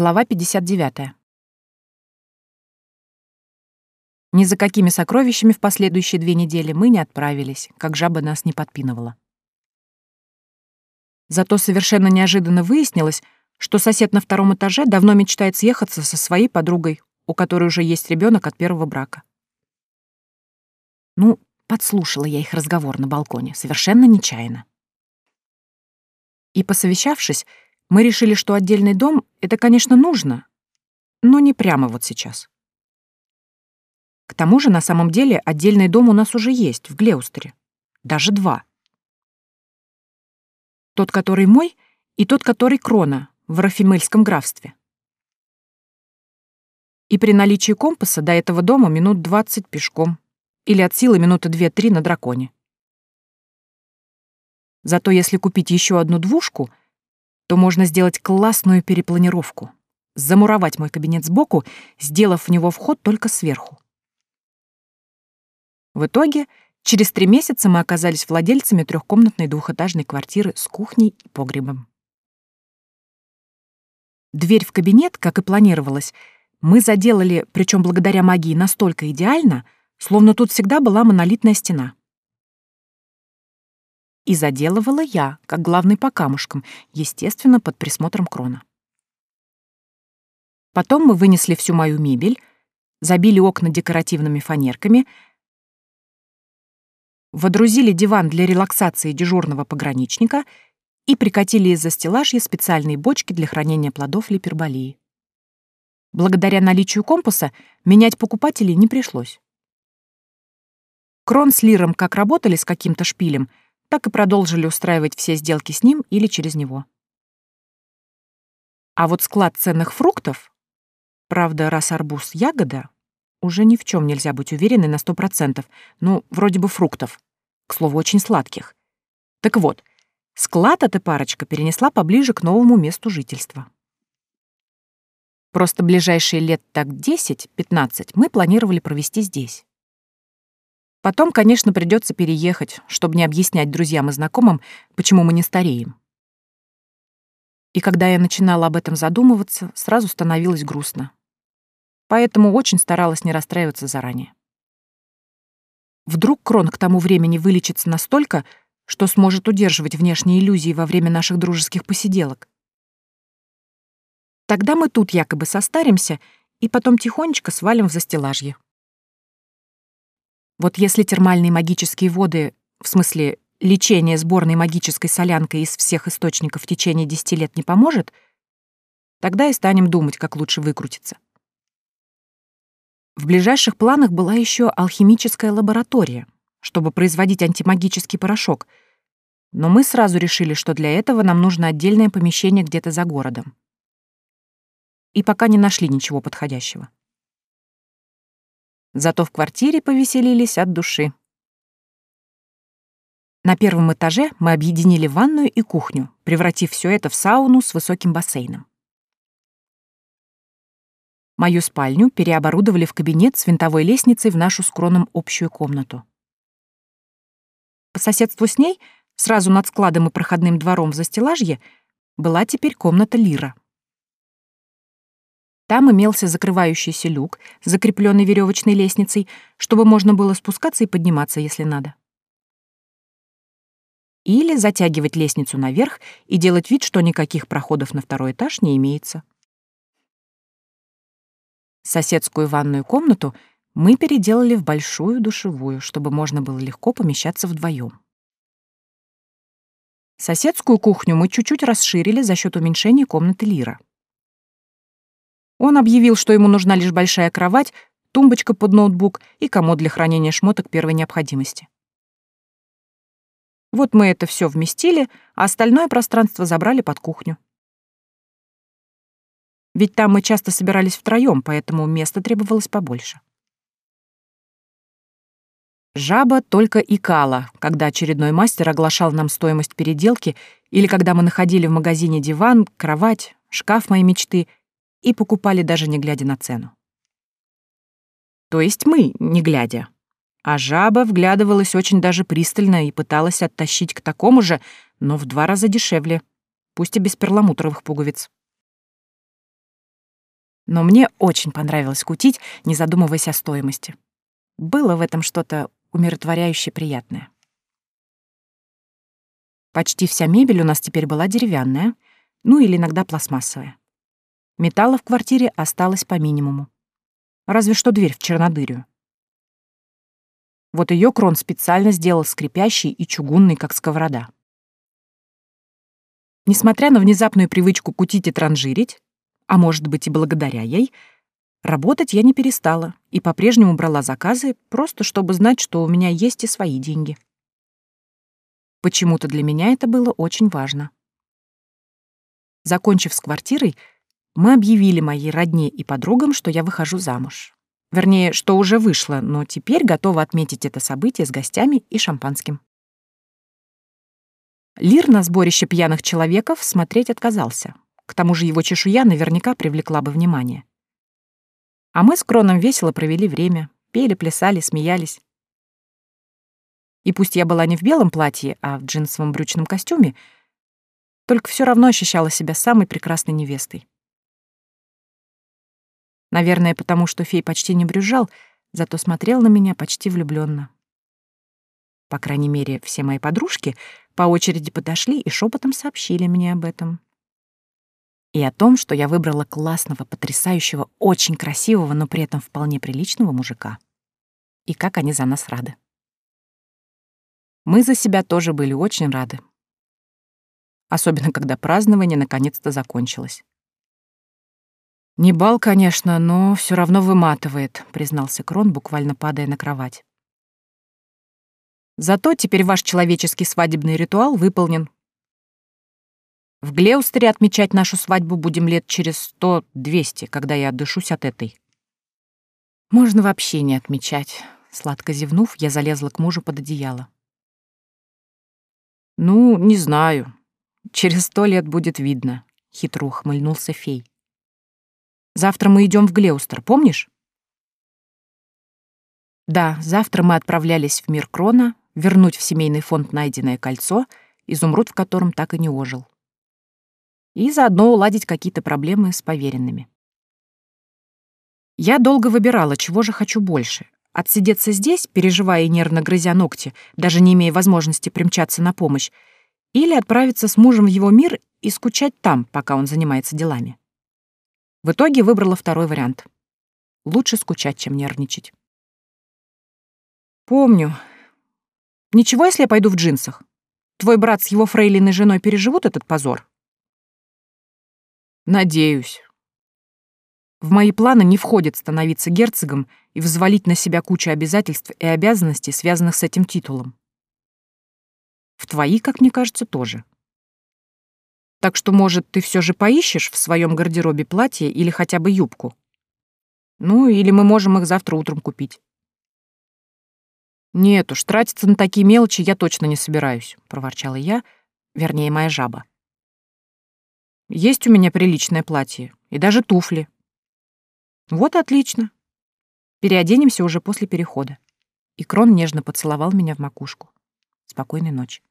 Глава 59. Ни за какими сокровищами в последующие две недели мы не отправились, как жаба нас не подпинывала. Зато совершенно неожиданно выяснилось, что сосед на втором этаже давно мечтает съехаться со своей подругой, у которой уже есть ребенок от первого брака. Ну, подслушала я их разговор на балконе, совершенно нечаянно. И, посовещавшись, мы решили, что отдельный дом — это, конечно, нужно, но не прямо вот сейчас. К тому же, на самом деле, отдельный дом у нас уже есть, в Глеустере. Даже два. Тот, который мой, и тот, который Крона, в Рафимельском графстве. И при наличии компаса до этого дома минут двадцать пешком. Или от силы минуты две-три на драконе. Зато если купить еще одну двушку — то можно сделать классную перепланировку. Замуровать мой кабинет сбоку, сделав в него вход только сверху. В итоге, через три месяца мы оказались владельцами трехкомнатной двухэтажной квартиры с кухней и погребом. Дверь в кабинет, как и планировалось, мы заделали, причем благодаря магии, настолько идеально, словно тут всегда была монолитная стена и заделывала я, как главный по камушкам, естественно, под присмотром Крона. Потом мы вынесли всю мою мебель, забили окна декоративными фанерками, водрузили диван для релаксации дежурного пограничника и прикатили из-за стеллажья специальные бочки для хранения плодов липерболии. Благодаря наличию компаса менять покупателей не пришлось. Крон с Лиром как работали с каким-то шпилем — так и продолжили устраивать все сделки с ним или через него. А вот склад ценных фруктов, правда, раз арбуз — ягода, уже ни в чем нельзя быть уверенной на сто процентов, ну, вроде бы фруктов, к слову, очень сладких. Так вот, склад эта парочка перенесла поближе к новому месту жительства. Просто ближайшие лет так 10-15 мы планировали провести здесь. Потом, конечно, придется переехать, чтобы не объяснять друзьям и знакомым, почему мы не стареем. И когда я начинала об этом задумываться, сразу становилось грустно. Поэтому очень старалась не расстраиваться заранее. Вдруг Крон к тому времени вылечится настолько, что сможет удерживать внешние иллюзии во время наших дружеских посиделок. Тогда мы тут якобы состаримся и потом тихонечко свалим в застеллажье. Вот если термальные магические воды, в смысле лечение сборной магической солянкой из всех источников в течение десяти лет не поможет, тогда и станем думать, как лучше выкрутиться. В ближайших планах была еще алхимическая лаборатория, чтобы производить антимагический порошок, но мы сразу решили, что для этого нам нужно отдельное помещение где-то за городом. И пока не нашли ничего подходящего. Зато в квартире повеселились от души. На первом этаже мы объединили ванную и кухню, превратив все это в сауну с высоким бассейном. Мою спальню переоборудовали в кабинет с винтовой лестницей в нашу с общую комнату. По соседству с ней, сразу над складом и проходным двором в застеллажье, была теперь комната Лира. Там имелся закрывающийся люк, закрепленный веревочной лестницей, чтобы можно было спускаться и подниматься, если надо. Или затягивать лестницу наверх и делать вид, что никаких проходов на второй этаж не имеется. Соседскую ванную комнату мы переделали в большую душевую, чтобы можно было легко помещаться вдвоем. Соседскую кухню мы чуть-чуть расширили за счет уменьшения комнаты Лира. Он объявил, что ему нужна лишь большая кровать, тумбочка под ноутбук и комод для хранения шмоток первой необходимости. Вот мы это все вместили, а остальное пространство забрали под кухню. Ведь там мы часто собирались втроем, поэтому места требовалось побольше. Жаба только икала, когда очередной мастер оглашал нам стоимость переделки или когда мы находили в магазине диван, кровать, шкаф моей мечты — и покупали даже не глядя на цену. То есть мы, не глядя. А жаба вглядывалась очень даже пристально и пыталась оттащить к такому же, но в два раза дешевле, пусть и без перламутровых пуговиц. Но мне очень понравилось кутить, не задумываясь о стоимости. Было в этом что-то умиротворяющее приятное. Почти вся мебель у нас теперь была деревянная, ну или иногда пластмассовая. Металла в квартире осталось по минимуму. Разве что дверь в чернодырю. Вот ее Крон специально сделал скрипящий и чугунный, как сковорода. Несмотря на внезапную привычку кутить и транжирить, а может быть и благодаря ей, работать я не перестала и по-прежнему брала заказы, просто чтобы знать, что у меня есть и свои деньги. Почему-то для меня это было очень важно. Закончив с квартирой, мы объявили моей родне и подругам, что я выхожу замуж. Вернее, что уже вышла, но теперь готова отметить это событие с гостями и шампанским. Лир на сборище пьяных человеков смотреть отказался. К тому же его чешуя наверняка привлекла бы внимание. А мы с Кроном весело провели время, пели, плясали, смеялись. И пусть я была не в белом платье, а в джинсовом брючном костюме, только все равно ощущала себя самой прекрасной невестой. Наверное, потому что фей почти не брюзжал, зато смотрел на меня почти влюбленно. По крайней мере, все мои подружки по очереди подошли и шепотом сообщили мне об этом. И о том, что я выбрала классного, потрясающего, очень красивого, но при этом вполне приличного мужика. И как они за нас рады. Мы за себя тоже были очень рады. Особенно, когда празднование наконец-то закончилось. «Не бал, конечно, но все равно выматывает», — признался Крон, буквально падая на кровать. «Зато теперь ваш человеческий свадебный ритуал выполнен. В Глеустере отмечать нашу свадьбу будем лет через сто-двести, когда я отдышусь от этой». «Можно вообще не отмечать», — сладко зевнув, я залезла к мужу под одеяло. «Ну, не знаю. Через сто лет будет видно», — хитро ухмыльнулся фей. Завтра мы идем в Глеустер, помнишь? Да, завтра мы отправлялись в мир Крона, вернуть в семейный фонд найденное кольцо, изумруд в котором так и не ожил. И заодно уладить какие-то проблемы с поверенными. Я долго выбирала, чего же хочу больше. Отсидеться здесь, переживая и нервно грызя ногти, даже не имея возможности примчаться на помощь, или отправиться с мужем в его мир и скучать там, пока он занимается делами. В итоге выбрала второй вариант. Лучше скучать, чем нервничать. Помню. Ничего, если я пойду в джинсах? Твой брат с его фрейлиной женой переживут этот позор? Надеюсь. В мои планы не входит становиться герцогом и взвалить на себя кучу обязательств и обязанностей, связанных с этим титулом. В твои, как мне кажется, тоже. Так что, может, ты все же поищешь в своем гардеробе платье или хотя бы юбку? Ну, или мы можем их завтра утром купить. Нет уж, тратиться на такие мелочи я точно не собираюсь, проворчала я, вернее, моя жаба. Есть у меня приличное платье и даже туфли. Вот отлично. Переоденемся уже после перехода. И Крон нежно поцеловал меня в макушку. Спокойной ночи.